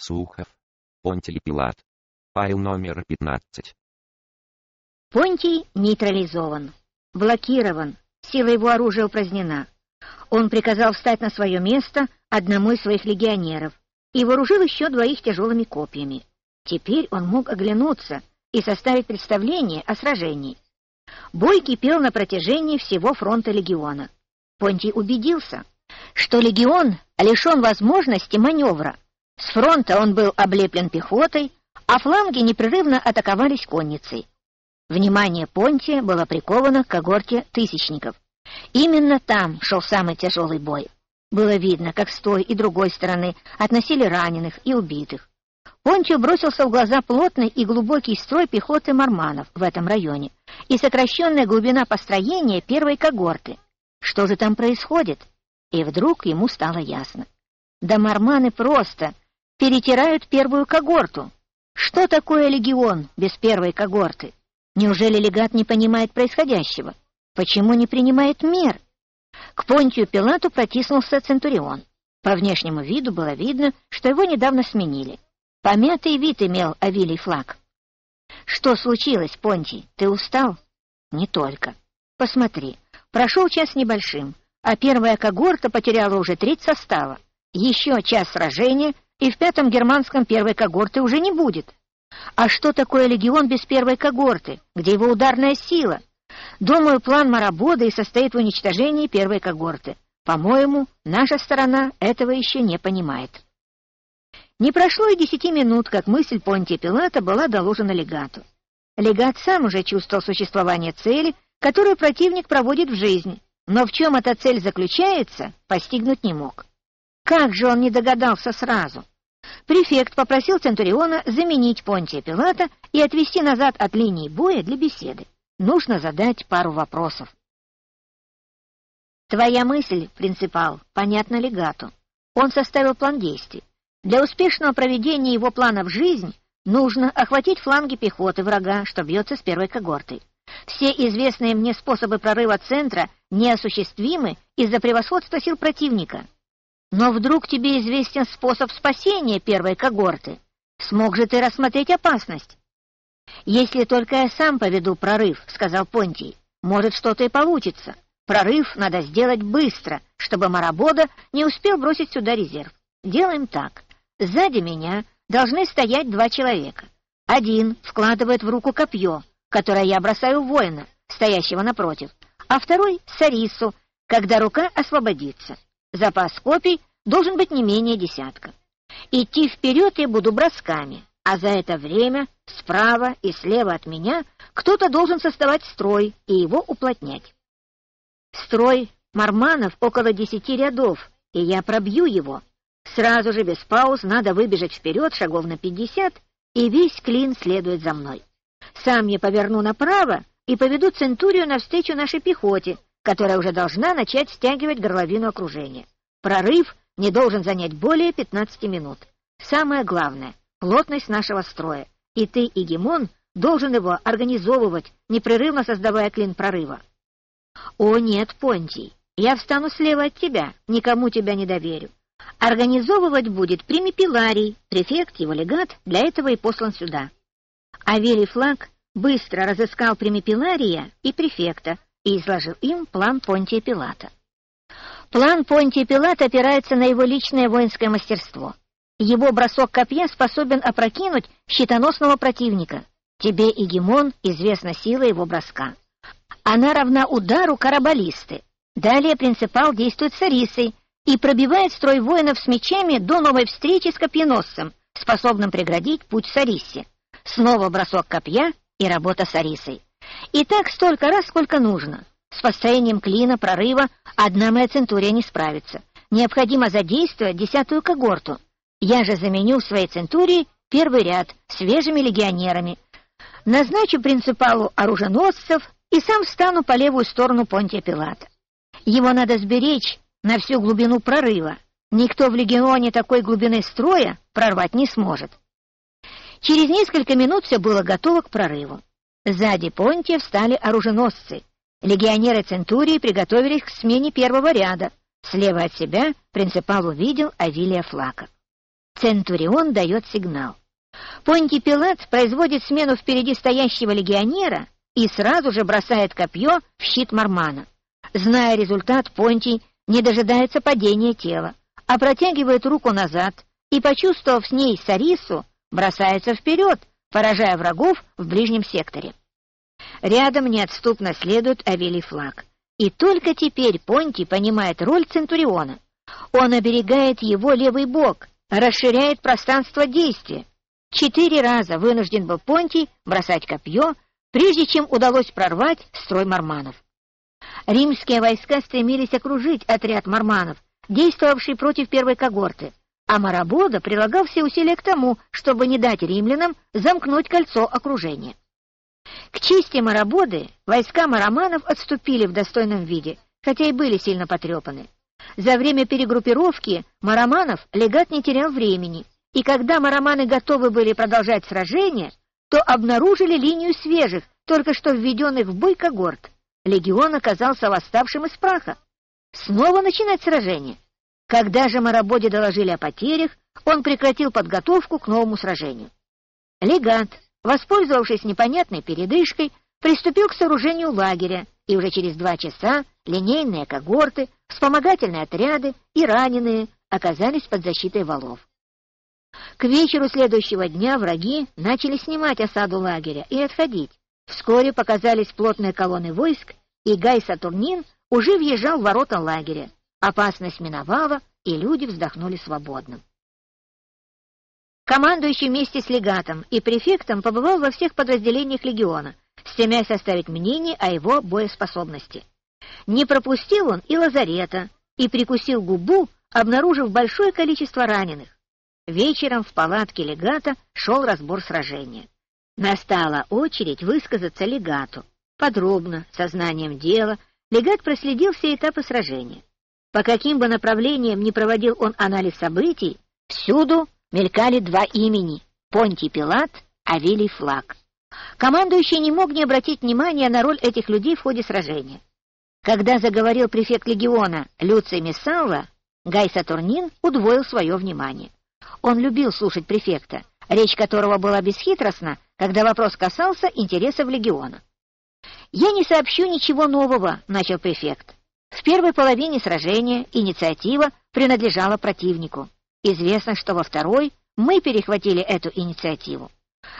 Сухов. Понтий Пилат. Файл номер 15. Понтий нейтрализован, блокирован, сила его оружия упразднена. Он приказал встать на свое место одному из своих легионеров и вооружил еще двоих тяжелыми копьями. Теперь он мог оглянуться и составить представление о сражении. Бой кипел на протяжении всего фронта легиона. Понтий убедился, что легион лишен возможности маневра. С фронта он был облеплен пехотой, а фланги непрерывно атаковались конницей. Внимание Понтия было приковано к когорте тысячников. Именно там шел самый тяжелый бой. Было видно, как с той и другой стороны относили раненых и убитых. Понтию бросился в глаза плотный и глубокий строй пехоты марманов в этом районе и сокращенная глубина построения первой когорты. Что же там происходит? И вдруг ему стало ясно. Да марманы просто перетирают первую когорту. Что такое легион без первой когорты? Неужели легат не понимает происходящего? Почему не принимает мер? К Понтию Пилату протиснулся Центурион. По внешнему виду было видно, что его недавно сменили. Помятый вид имел Авилий флаг. «Что случилось, Понтий? Ты устал?» «Не только. Посмотри, прошел час небольшим, а первая когорта потеряла уже треть состава. Еще час сражения, и в пятом германском первой когорты уже не будет. А что такое легион без первой когорты? Где его ударная сила? Думаю, план Марабода и состоит в уничтожении первой когорты. По-моему, наша сторона этого еще не понимает. Не прошло и десяти минут, как мысль Понтия Пилата была доложена легату. Легат сам уже чувствовал существование цели, которую противник проводит в жизнь, но в чем эта цель заключается, постигнуть не мог. Как же он не догадался сразу? Префект попросил Центуриона заменить Понтия Пилата и отвести назад от линии боя для беседы. Нужно задать пару вопросов. Твоя мысль, принципал, понятна легату. Он составил план действий. Для успешного проведения его плана в жизнь нужно охватить фланги пехоты врага, что бьется с первой когортой. Все известные мне способы прорыва центра неосуществимы из-за превосходства сил противника. Но вдруг тебе известен способ спасения первой когорты. Смог же ты рассмотреть опасность? Если только я сам поведу прорыв, сказал Понтий, может что-то и получится. Прорыв надо сделать быстро, чтобы Марабода не успел бросить сюда резерв. Делаем так. Сзади меня должны стоять два человека. Один вкладывает в руку копье, которое я бросаю в воина, стоящего напротив, а второй — Сарису, когда рука освободится. Запас копий должен быть не менее десятка. Идти вперед я буду бросками, а за это время справа и слева от меня кто-то должен создавать строй и его уплотнять. Строй марманов около десяти рядов, и я пробью его. Сразу же без пауз надо выбежать вперед шагов на пятьдесят, и весь клин следует за мной. Сам я поверну направо и поведу Центурию навстречу нашей пехоте, которая уже должна начать стягивать горловину окружения. Прорыв не должен занять более 15 минут. Самое главное — плотность нашего строя. И ты, Игемон, должен его организовывать, непрерывно создавая клин прорыва. О нет, Понтий, я встану слева от тебя, никому тебя не доверю. Организовывать будет Примипиларий, префект, его легат, для этого и послан сюда. Авелий Флаг быстро разыскал Примипилария и префекта, и изложил им план Понтия Пилата. План Понтия Пилата опирается на его личное воинское мастерство. Его бросок копья способен опрокинуть щитоносного противника. Тебе, Игемон, известна сила его броска. Она равна удару карабалисты. Далее принципал действует с Арисой и пробивает строй воинов с мечами до новой встречи с копьеносцем, способным преградить путь Сарисе. Снова бросок копья и работа с Арисой. И так столько раз, сколько нужно. С построением клина, прорыва одна моя центурия не справится. Необходимо задействовать десятую когорту. Я же заменю в своей центурии первый ряд свежими легионерами. Назначу принципалу оруженосцев и сам встану по левую сторону Понтия Пилата. Его надо сберечь на всю глубину прорыва. Никто в легионе такой глубины строя прорвать не сможет. Через несколько минут все было готово к прорыву. Сзади Понтия встали оруженосцы. Легионеры Центурии приготовились к смене первого ряда. Слева от себя принципал увидел Авилия Флака. Центурион дает сигнал. Понтий Пилат производит смену впереди стоящего легионера и сразу же бросает копье в щит Мармана. Зная результат, Понтий не дожидается падения тела, а протягивает руку назад и, почувствовав с ней Сарису, бросается вперед, поражая врагов в ближнем секторе. Рядом неотступно следует Авелий флаг. И только теперь Понтий понимает роль Центуриона. Он оберегает его левый бок, расширяет пространство действия. Четыре раза вынужден был Понтий бросать копье, прежде чем удалось прорвать строй марманов. Римские войска стремились окружить отряд марманов, действовавший против первой когорты, а Марабода прилагал все усилия к тому, чтобы не дать римлянам замкнуть кольцо окружения. К чести Марабоды войска мараманов отступили в достойном виде, хотя и были сильно потрепаны. За время перегруппировки мараманов легат не терял времени, и когда мараманы готовы были продолжать сражение, то обнаружили линию свежих, только что введенных в бой когорт. Легион оказался восставшим из праха. Снова начинать сражение. Когда же Марабоде доложили о потерях, он прекратил подготовку к новому сражению. Легат, воспользовавшись непонятной передышкой, приступил к сооружению лагеря, и уже через два часа линейные когорты, вспомогательные отряды и раненые оказались под защитой валов. К вечеру следующего дня враги начали снимать осаду лагеря и отходить. Вскоре показались плотные колонны войск, и Гай Сатурнин уже въезжал в ворота лагеря. Опасность миновала, и люди вздохнули свободно. Командующий вместе с легатом и префектом побывал во всех подразделениях легиона, стремясь составить мнение о его боеспособности. Не пропустил он и лазарета, и прикусил губу, обнаружив большое количество раненых. Вечером в палатке легата шел разбор сражения. Настала очередь высказаться легату. Подробно, сознанием дела, легат проследил все этапы сражения. По каким бы направлениям ни проводил он анализ событий, всюду мелькали два имени — Понтий Пилат, Авелий Флаг. Командующий не мог не обратить внимания на роль этих людей в ходе сражения. Когда заговорил префект легиона Люций Мессалла, Гай Сатурнин удвоил свое внимание. Он любил слушать префекта, речь которого была бесхитростна, когда вопрос касался интересов легиона. «Я не сообщу ничего нового», — начал префект. В первой половине сражения инициатива принадлежала противнику. Известно, что во второй мы перехватили эту инициативу.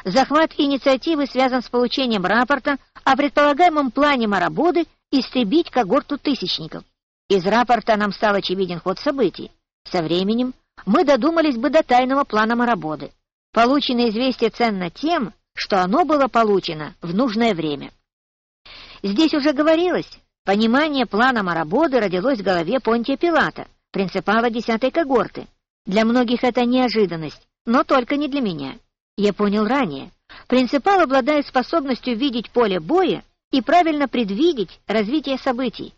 Захват инициативы связан с получением рапорта о предполагаемом плане Марабоды истребить когорту тысячников. Из рапорта нам стал очевиден ход событий. Со временем мы додумались бы до тайного плана Марабоды. Полученное известие ценно тем, что оно было получено в нужное время. Здесь уже говорилось, понимание плана Марабоды родилось в голове Понтия Пилата, принципала десятой когорты. Для многих это неожиданность, но только не для меня. Я понял ранее. Принципал обладает способностью видеть поле боя и правильно предвидеть развитие событий.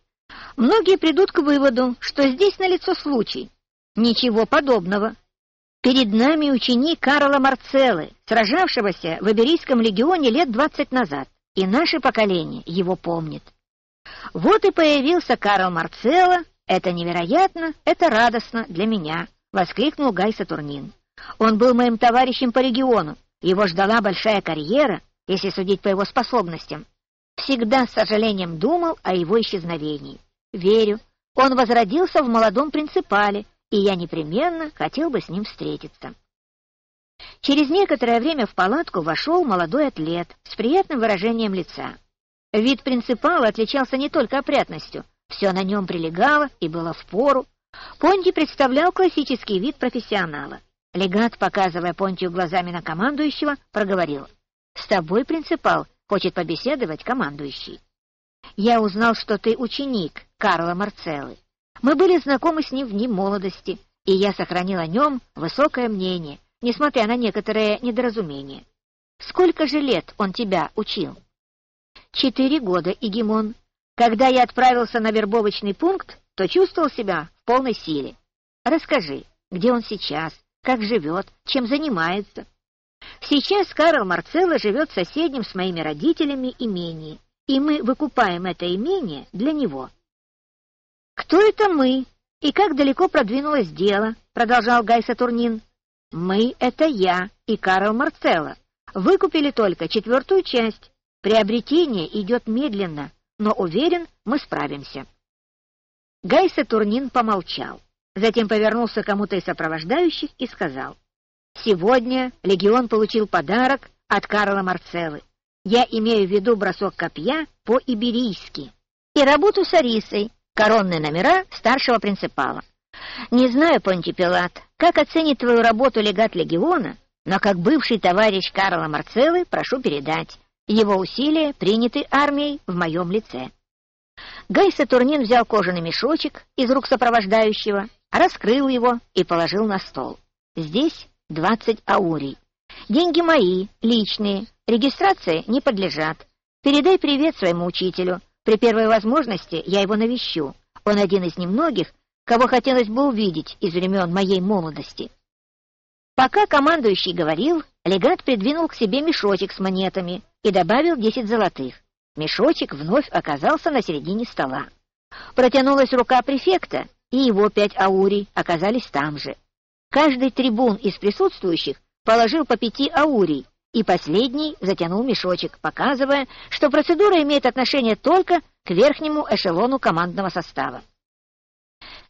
Многие придут к выводу, что здесь налицо случай. Ничего подобного. Перед нами ученик Карла Марцеллы, сражавшегося в Иберийском легионе лет двадцать назад, и наше поколение его помнит. Вот и появился Карл Марцелло, это невероятно, это радостно для меня, — воскликнул Гай Сатурнин. Он был моим товарищем по региону, его ждала большая карьера, если судить по его способностям. Всегда с сожалением думал о его исчезновении. Верю, он возродился в молодом принципале, и я непременно хотел бы с ним встретиться. Через некоторое время в палатку вошел молодой атлет с приятным выражением лица. Вид принципала отличался не только опрятностью, все на нем прилегало и было в пору. Понти представлял классический вид профессионала. Легат, показывая Понтию глазами на командующего, проговорил. «С тобой, принципал, хочет побеседовать командующий. Я узнал, что ты ученик Карла Марцеллы. Мы были знакомы с ним в дни молодости, и я сохранил о нем высокое мнение, несмотря на некоторые недоразумения. Сколько же лет он тебя учил? Четыре года, Игимон. Когда я отправился на вербовочный пункт, то чувствовал себя в полной силе. Расскажи, где он сейчас, как живет, чем занимается. Сейчас Карл Марцелло живет в соседнем с моими родителями имении, и мы выкупаем это имение для него. «Кто это мы? И как далеко продвинулось дело?» — продолжал Гай Сатурнин. Мы — это я и Карл Марцелло. Выкупили только четвертую часть. Приобретение идет медленно, но уверен, мы справимся. Гай Сатурнин помолчал. Затем повернулся к кому-то из сопровождающих и сказал. «Сегодня легион получил подарок от Карла Марцеллы. Я имею в виду бросок копья по-иберийски и работу с Арисой, коронные номера старшего принципала. Не знаю, Понти Пилат, как оценит твою работу легат легиона, но как бывший товарищ Карла Марцеллы прошу передать, его усилия приняты армией в моем лице. Гай Сатурнин взял кожаный мешочек из рук сопровождающего, раскрыл его и положил на стол. Здесь двадцать аурий. Деньги мои, личные, регистрации не подлежат. Передай привет своему учителю. При первой возможности я его навещу. Он один из немногих, кого хотелось бы увидеть из времен моей молодости. Пока командующий говорил, легат придвинул к себе мешочек с монетами и добавил десять золотых. Мешочек вновь оказался на середине стола. Протянулась рука префекта, и его пять аурий оказались там же. Каждый трибун из присутствующих положил по пяти аурий, и последний затянул мешочек, показывая, что процедура имеет отношение только к верхнему эшелону командного состава.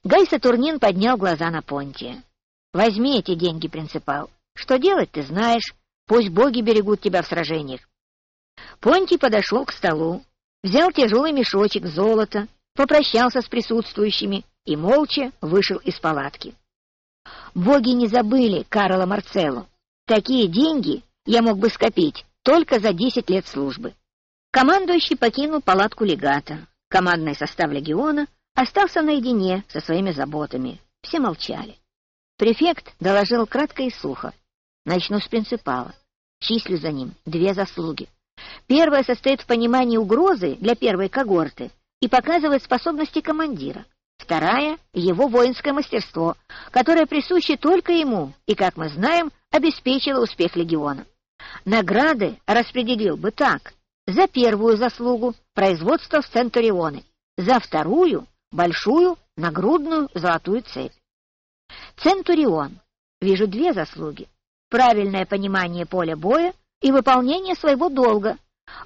Гай Сатурнин поднял глаза на Понтия. «Возьми эти деньги, принципал. Что делать, ты знаешь. Пусть боги берегут тебя в сражениях». Понтий подошел к столу, взял тяжелый мешочек золота, попрощался с присутствующими и молча вышел из палатки. Боги не забыли Карла Марцелло. Такие деньги я мог бы скопить только за десять лет службы. Командующий покинул палатку легата. Командный состав легиона остался наедине со своими заботами. Все молчали. Префект доложил кратко и сухо. Начну с принципала. Числю за ним две заслуги. Первая состоит в понимании угрозы для первой когорты и показывает способности командира. Вторая — его воинское мастерство, которое присуще только ему и, как мы знаем, обеспечило успех легиона. Награды распределил бы так. За первую заслугу — производство в Центурионы, за вторую — большую нагрудную золотую цепь. Центурион. Вижу две заслуги. Правильное понимание поля боя и выполнение своего долга.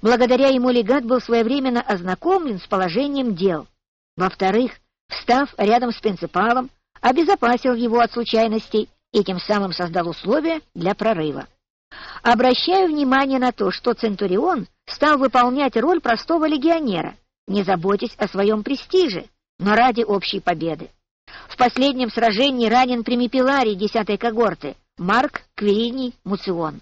Благодаря ему легат был своевременно ознакомлен с положением дел. Во-вторых, встав рядом с принципалом, обезопасил его от случайностей и тем самым создал условия для прорыва. Обращаю внимание на то, что Центурион стал выполнять роль простого легионера, не заботясь о своем престиже, но ради общей победы. В последнем сражении ранен примипеларий десятой когорты Марк Квириний Муцион.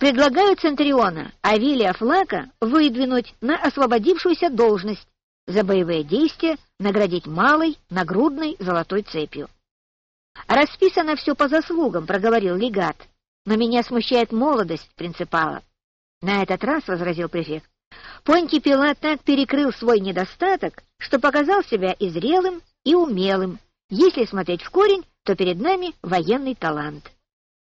Предлагаю Центуриона Авилия Флака выдвинуть на освободившуюся должность, за боевые действия наградить малой нагрудной золотой цепью. «Расписано все по заслугам», — проговорил легат, «но меня смущает молодость принципала». На этот раз, — возразил префект, — Понтий Пилат так перекрыл свой недостаток, что показал себя и зрелым, и умелым. Если смотреть в корень, то перед нами военный талант.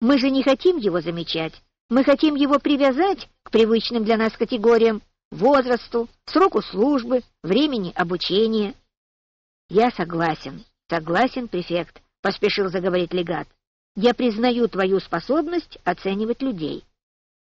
Мы же не хотим его замечать, мы хотим его привязать к привычным для нас категориям возрасту, сроку службы, времени обучения. Я согласен, согласен, префект, — поспешил заговорить легат. Я признаю твою способность оценивать людей.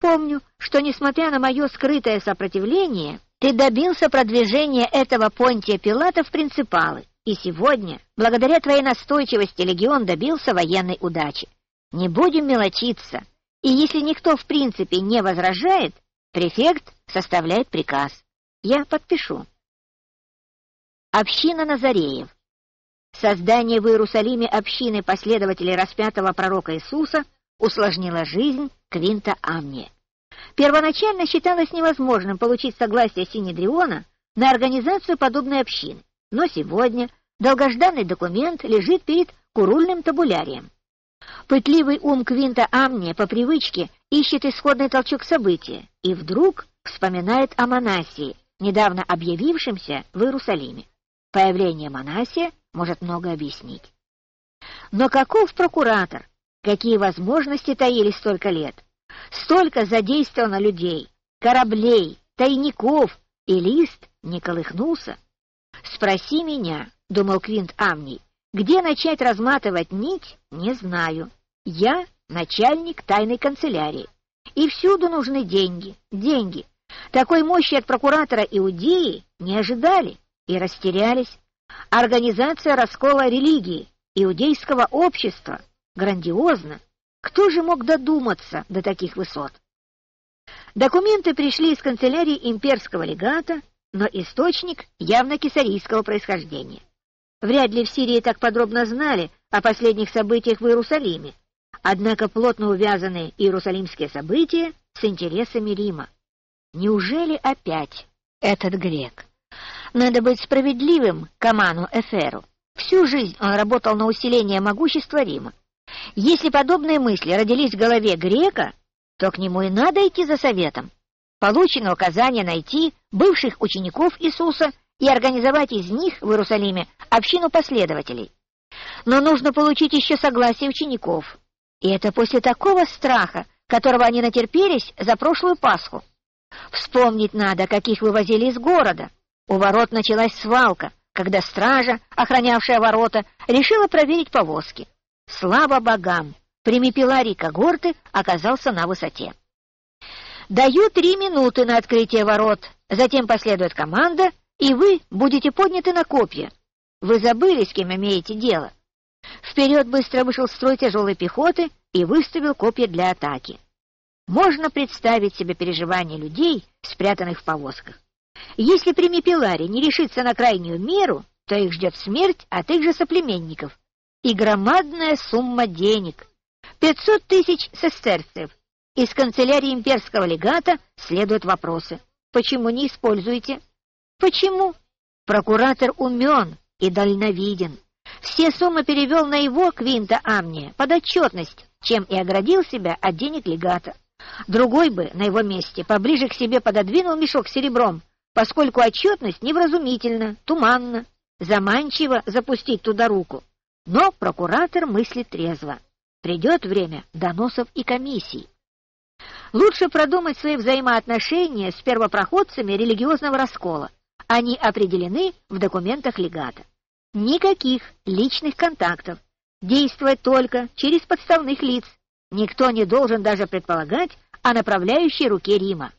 Помню, что, несмотря на мое скрытое сопротивление, ты добился продвижения этого Понтия Пилата в принципалы, и сегодня, благодаря твоей настойчивости, легион добился военной удачи. Не будем мелочиться, и если никто в принципе не возражает, префект составляет приказ. Я подпишу. Община Назареев. Создание в Иерусалиме общины последователей распятого пророка Иисуса усложнило жизнь Квинта Амния. Первоначально считалось невозможным получить согласие Синедриона на организацию подобной общины, но сегодня долгожданный документ лежит перед курульным табулярием. Пытливый ум Квинта Амния по привычке ищет исходный толчок события и вдруг вспоминает о Манасии, недавно объявившемся в Иерусалиме. Появление Манасия может много объяснить. Но каков прокуратор? Какие возможности таились столько лет? Столько задействовано людей, кораблей, тайников, и лист не колыхнулся. «Спроси меня», — думал Квинт Амний, — «где начать разматывать нить, не знаю. Я начальник тайной канцелярии. И всюду нужны деньги, деньги. Такой мощи от прокуратора Иудеи не ожидали и растерялись. Организация раскола религии, иудейского общества. Грандиозно. Кто же мог додуматься до таких высот? Документы пришли из канцелярии имперского легата, но источник явно кесарийского происхождения. Вряд ли в Сирии так подробно знали о последних событиях в Иерусалиме, однако плотно увязаны иерусалимские события с интересами Рима. Неужели опять этот грек? Надо быть справедливым к Аману Эферу. Всю жизнь он работал на усиление могущества Рима. Если подобные мысли родились в голове грека, то к нему и надо идти за советом. Получено указание найти бывших учеников Иисуса и организовать из них в Иерусалиме общину последователей. Но нужно получить еще согласие учеников. И это после такого страха, которого они натерпелись за прошлую Пасху. Вспомнить надо, каких вывозили из города. У ворот началась свалка, когда стража, охранявшая ворота, решила проверить повозки. Слава богам! Примипеларий когорты оказался на высоте. Даю три минуты на открытие ворот, затем последует команда, и вы будете подняты на копья. Вы забыли, с кем имеете дело. Вперед быстро вышел строй тяжелой пехоты и выставил копья для атаки. Можно представить себе переживания людей, спрятанных в повозках. Если Примипелари не решится на крайнюю меру, то их ждет смерть от их же соплеменников и громадная сумма денег. 500 тысяч сестерцев. Из канцелярии имперского легата следуют вопросы. Почему не используете? Почему? Прокуратор умен и дальновиден. Все суммы перевел на его Квинта Амния под отчетность, чем и оградил себя от денег легата. Другой бы на его месте поближе к себе пододвинул мешок с серебром, поскольку отчетность невразумительна, туманна, заманчиво запустить туда руку. Но прокуратор мыслит трезво. Придет время доносов и комиссий. Лучше продумать свои взаимоотношения с первопроходцами религиозного раскола. Они определены в документах легата. Никаких личных контактов. Действовать только через подставных лиц. Никто не должен даже предполагать о направляющей руке Рима.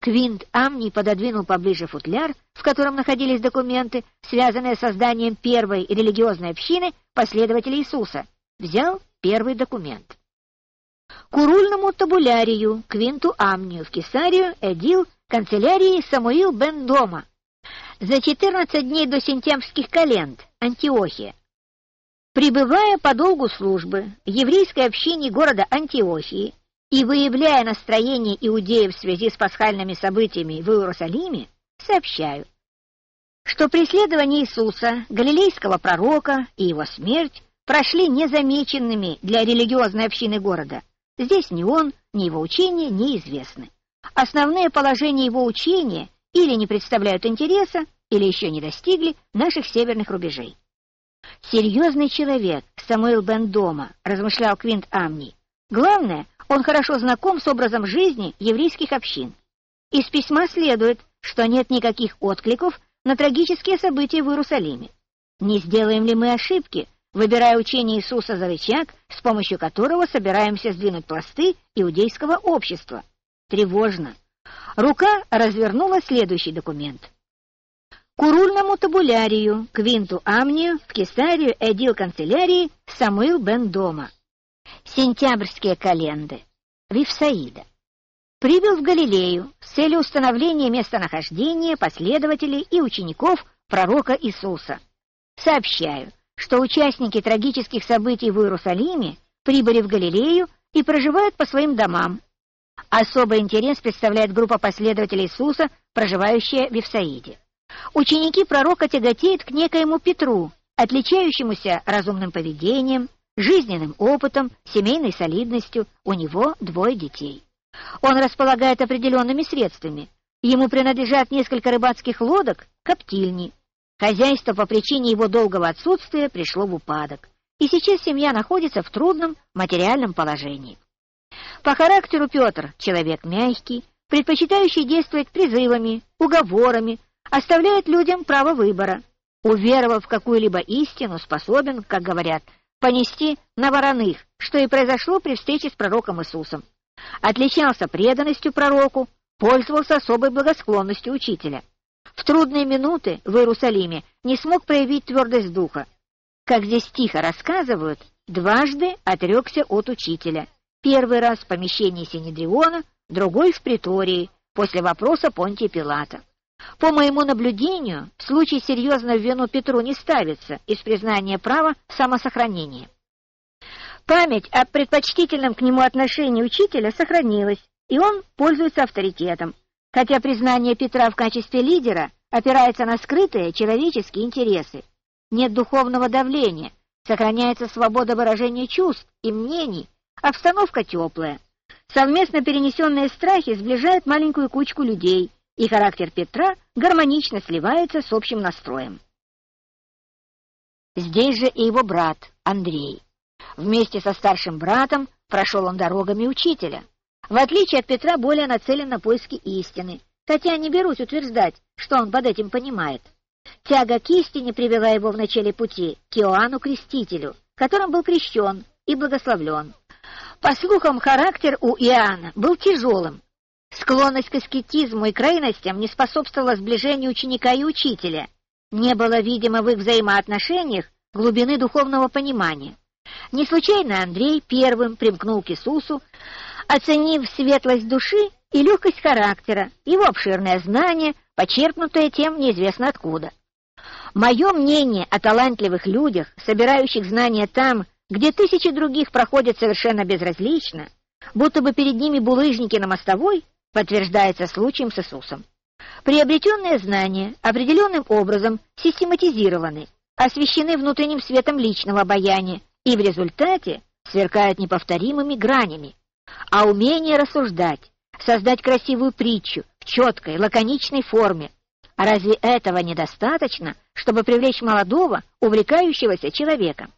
Квинт Амни пододвинул поближе футляр, в котором находились документы, связанные с созданием первой религиозной общины последователей Иисуса. Взял первый документ. Курульному табулярию Квинту Амнию в Кесарию Эдил канцелярии Самуил бен Дома за 14 дней до сентябрьских календ, Антиохия. Прибывая по долгу службы еврейской общине города Антиохии и выявляя настроение иудеев в связи с пасхальными событиями в Иерусалиме, сообщаю, что преследование Иисуса, галилейского пророка и его смерть прошли незамеченными для религиозной общины города. Здесь ни он, ни его учения неизвестны. Основные положения его учения или не представляют интереса, или еще не достигли наших северных рубежей. Серьезный человек, Самуил Бен Дома, размышлял Квинт Амни. Главное, он хорошо знаком с образом жизни еврейских общин. Из письма следует, что нет никаких откликов на трагические события в Иерусалиме. Не сделаем ли мы ошибки, выбирая учение Иисуса за рычаг, с помощью которого собираемся сдвинуть пласты иудейского общества? Тревожно. Рука развернула следующий документ. Курульному табулярию, Квинту Амнию, в Кесарию Эдил канцелярии Самуил бен Дома. Сентябрьские календы. Вифсаида. Прибыл в Галилею с целью установления местонахождения последователей и учеников пророка Иисуса. Сообщаю, что участники трагических событий в Иерусалиме прибыли в Галилею и проживают по своим домам, Особый интерес представляет группа последователей Иисуса, проживающая в Ифсаиде. Ученики пророка тяготеют к некоему Петру, отличающемуся разумным поведением, жизненным опытом, семейной солидностью, у него двое детей. Он располагает определенными средствами. Ему принадлежат несколько рыбацких лодок, коптильни. Хозяйство по причине его долгого отсутствия пришло в упадок, и сейчас семья находится в трудном материальном положении. По характеру Петр — человек мягкий, предпочитающий действовать призывами, уговорами, оставляет людям право выбора. Уверовав в какую-либо истину, способен, как говорят, понести на вороных, что и произошло при встрече с пророком Иисусом. Отличался преданностью пророку, пользовался особой благосклонностью учителя. В трудные минуты в Иерусалиме не смог проявить твердость духа. Как здесь тихо рассказывают, дважды отрекся от учителя. Первый раз в помещении Синедриона, другой в притории, после вопроса Понтия Пилата. По моему наблюдению, в случае серьезного вину Петру не ставится из признания права самосохранения. Память о предпочтительном к нему отношении учителя сохранилась, и он пользуется авторитетом, хотя признание Петра в качестве лидера опирается на скрытые человеческие интересы. Нет духовного давления, сохраняется свобода выражения чувств и мнений, обстановка теплая. Совместно перенесенные страхи сближают маленькую кучку людей – и характер Петра гармонично сливается с общим настроем. Здесь же и его брат Андрей. Вместе со старшим братом прошел он дорогами учителя. В отличие от Петра, более нацелен на поиски истины, хотя не берусь утверждать, что он под этим понимает. Тяга к истине привела его в начале пути к Иоанну Крестителю, которым был крещен и благословлен. По слухам, характер у Иоанна был тяжелым, Склонность к аскетизму и крайностям не способствовала сближению ученика и учителя. Не было, видимо, в их взаимоотношениях глубины духовного понимания. Не случайно Андрей первым примкнул к Иисусу, оценив светлость души и легкость характера, его обширное знание, почерпнутое тем неизвестно откуда. Мое мнение о талантливых людях, собирающих знания там, где тысячи других проходят совершенно безразлично, будто бы перед ними булыжники на мостовой, подтверждается случаем с Иисусом. Приобретенные знания определенным образом систематизированы, освещены внутренним светом личного обаяния и в результате сверкают неповторимыми гранями. А умение рассуждать, создать красивую притчу в четкой, лаконичной форме, разве этого недостаточно, чтобы привлечь молодого, увлекающегося человека?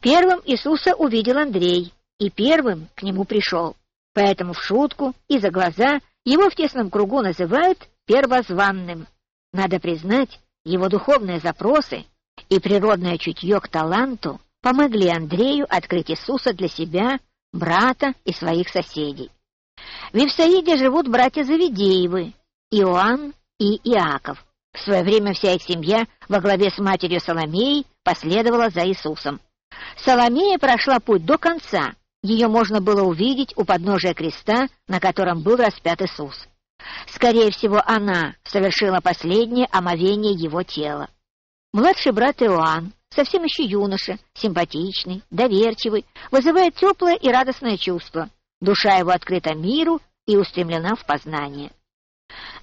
Первым Иисуса увидел Андрей, и первым к нему пришел. Поэтому в шутку и за глаза его в тесном кругу называют первозванным. Надо признать, его духовные запросы и природное чутье к таланту помогли Андрею открыть Иисуса для себя, брата и своих соседей. В Ивсаиде живут братья Завидеевы, Иоанн и Иаков. В свое время вся их семья во главе с матерью Соломеей последовала за Иисусом. Соломея прошла путь до конца, ее можно было увидеть у подножия креста, на котором был распят Иисус. Скорее всего, она совершила последнее омовение его тела. Младший брат Иоанн, совсем еще юноша, симпатичный, доверчивый, вызывает теплое и радостное чувство. Душа его открыта миру и устремлена в познание.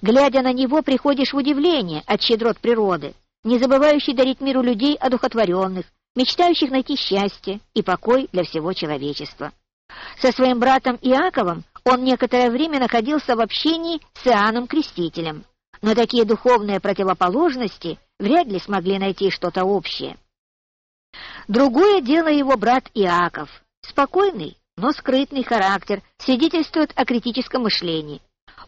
Глядя на него, приходишь в удивление от щедрот природы, не забывающий дарить миру людей одухотворенных, мечтающих найти счастье и покой для всего человечества. Со своим братом Иаковом он некоторое время находился в общении с Иоанном Крестителем, но такие духовные противоположности вряд ли смогли найти что-то общее. Другое дело его брат Иаков. Спокойный, но скрытный характер свидетельствует о критическом мышлении.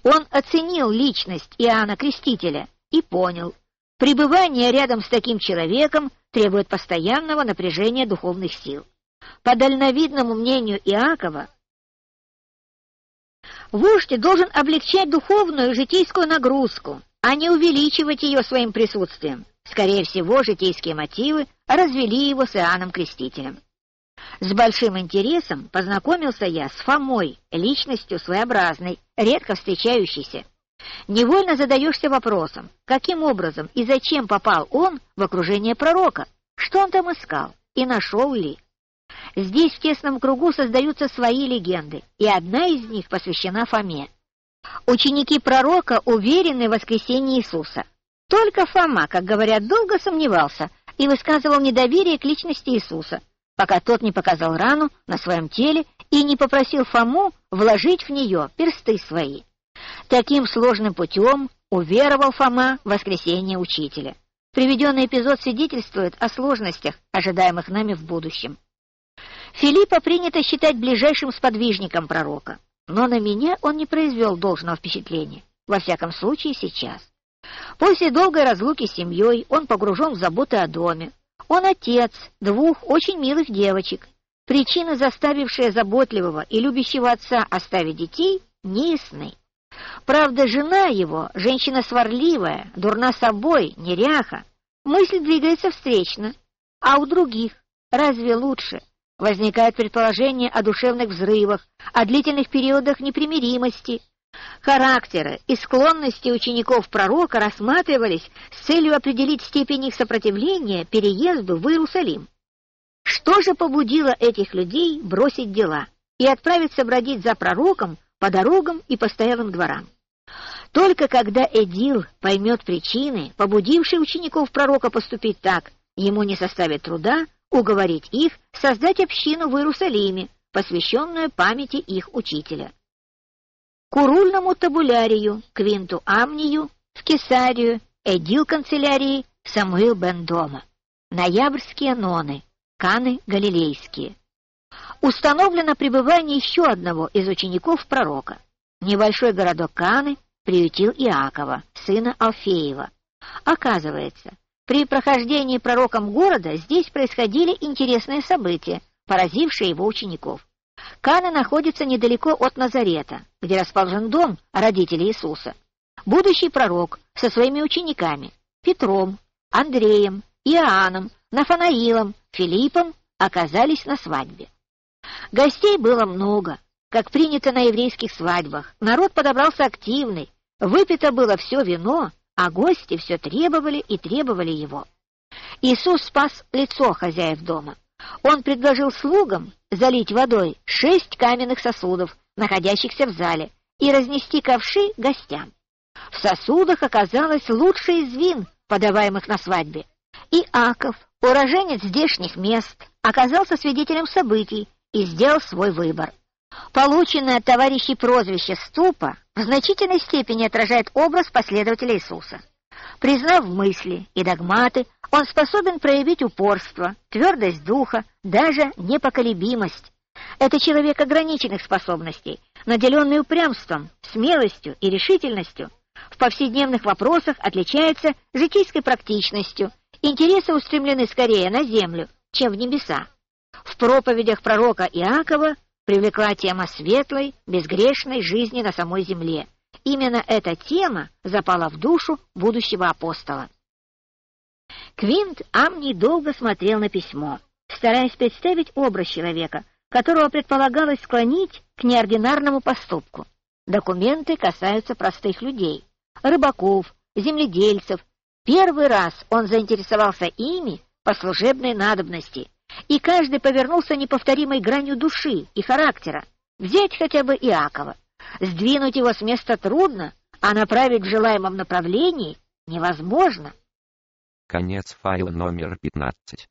Он оценил личность Иоанна Крестителя и понял, пребывание рядом с таким человеком требует постоянного напряжения духовных сил. По дальновидному мнению Иакова, вождь должен облегчать духовную житейскую нагрузку, а не увеличивать ее своим присутствием. Скорее всего, житейские мотивы развели его с Иоанном Крестителем. С большим интересом познакомился я с Фомой, личностью своеобразной, редко встречающейся. Невольно задаешься вопросом, каким образом и зачем попал он в окружение пророка, что он там искал и нашел ли. Здесь в тесном кругу создаются свои легенды, и одна из них посвящена Фоме. Ученики пророка уверены в воскресении Иисуса. Только Фома, как говорят, долго сомневался и высказывал недоверие к личности Иисуса, пока тот не показал рану на своем теле и не попросил Фому вложить в нее персты свои. Таким сложным путем уверовал Фома в воскресение учителя. Приведенный эпизод свидетельствует о сложностях, ожидаемых нами в будущем. Филиппа принято считать ближайшим сподвижником пророка, но на меня он не произвел должного впечатления, во всяком случае сейчас. После долгой разлуки с семьей он погружен в заботы о доме. Он отец двух очень милых девочек. Причины, заставившие заботливого и любящего отца оставить детей, неясны. Правда, жена его, женщина сварливая, дурна собой, неряха. Мысль двигается встречно. А у других разве лучше? Возникает предположение о душевных взрывах, о длительных периодах непримиримости. Характеры и склонности учеников пророка рассматривались с целью определить степень их сопротивления переезду в Иерусалим. Что же побудило этих людей бросить дела и отправиться бродить за пророком по дорогам и постоялым дворам. Только когда Эдил поймет причины, побудившие учеников пророка поступить так, ему не составит труда уговорить их создать общину в Иерусалиме, посвященную памяти их учителя. Курульному табулярию, Квинту Амнию, в Кесарию, Эдил канцелярии, Самуил бен Дома. Ноябрьские ноны, Каны Галилейские установлено пребывание еще одного из учеников пророка. Небольшой городок Каны приютил Иакова, сына Алфеева. Оказывается, при прохождении пророком города здесь происходили интересные события, поразившие его учеников. Кана находится недалеко от Назарета, где расположен дом родителей Иисуса. Будущий пророк со своими учениками Петром, Андреем, Иоанном, Нафанаилом, Филиппом оказались на свадьбе. Гостей было много, как принято на еврейских свадьбах. Народ подобрался активный, выпито было все вино, а гости все требовали и требовали его. Иисус спас лицо хозяев дома. Он предложил слугам залить водой шесть каменных сосудов, находящихся в зале, и разнести ковши гостям. В сосудах оказалось лучшее из вин, подаваемых на свадьбе. И Аков, уроженец здешних мест, оказался свидетелем событий, и сделал свой выбор. Полученное от товарищей прозвище «Ступа» в значительной степени отражает образ последователя Иисуса. Признав мысли и догматы, он способен проявить упорство, твердость духа, даже непоколебимость. Это человек ограниченных способностей, наделенный упрямством, смелостью и решительностью. В повседневных вопросах отличается житейской практичностью, интересы устремлены скорее на землю, чем в небеса. В проповедях пророка Иакова привлекла тема светлой, безгрешной жизни на самой земле. Именно эта тема запала в душу будущего апостола. Квинт Амни долго смотрел на письмо, стараясь представить образ человека, которого предполагалось склонить к неординарному поступку. Документы касаются простых людей, рыбаков, земледельцев. Первый раз он заинтересовался ими по служебной надобности и каждый повернулся неповторимой гранью души и характера. Взять хотя бы Иакова. Сдвинуть его с места трудно, а направить в желаемом направлении невозможно. Конец файла номер 15.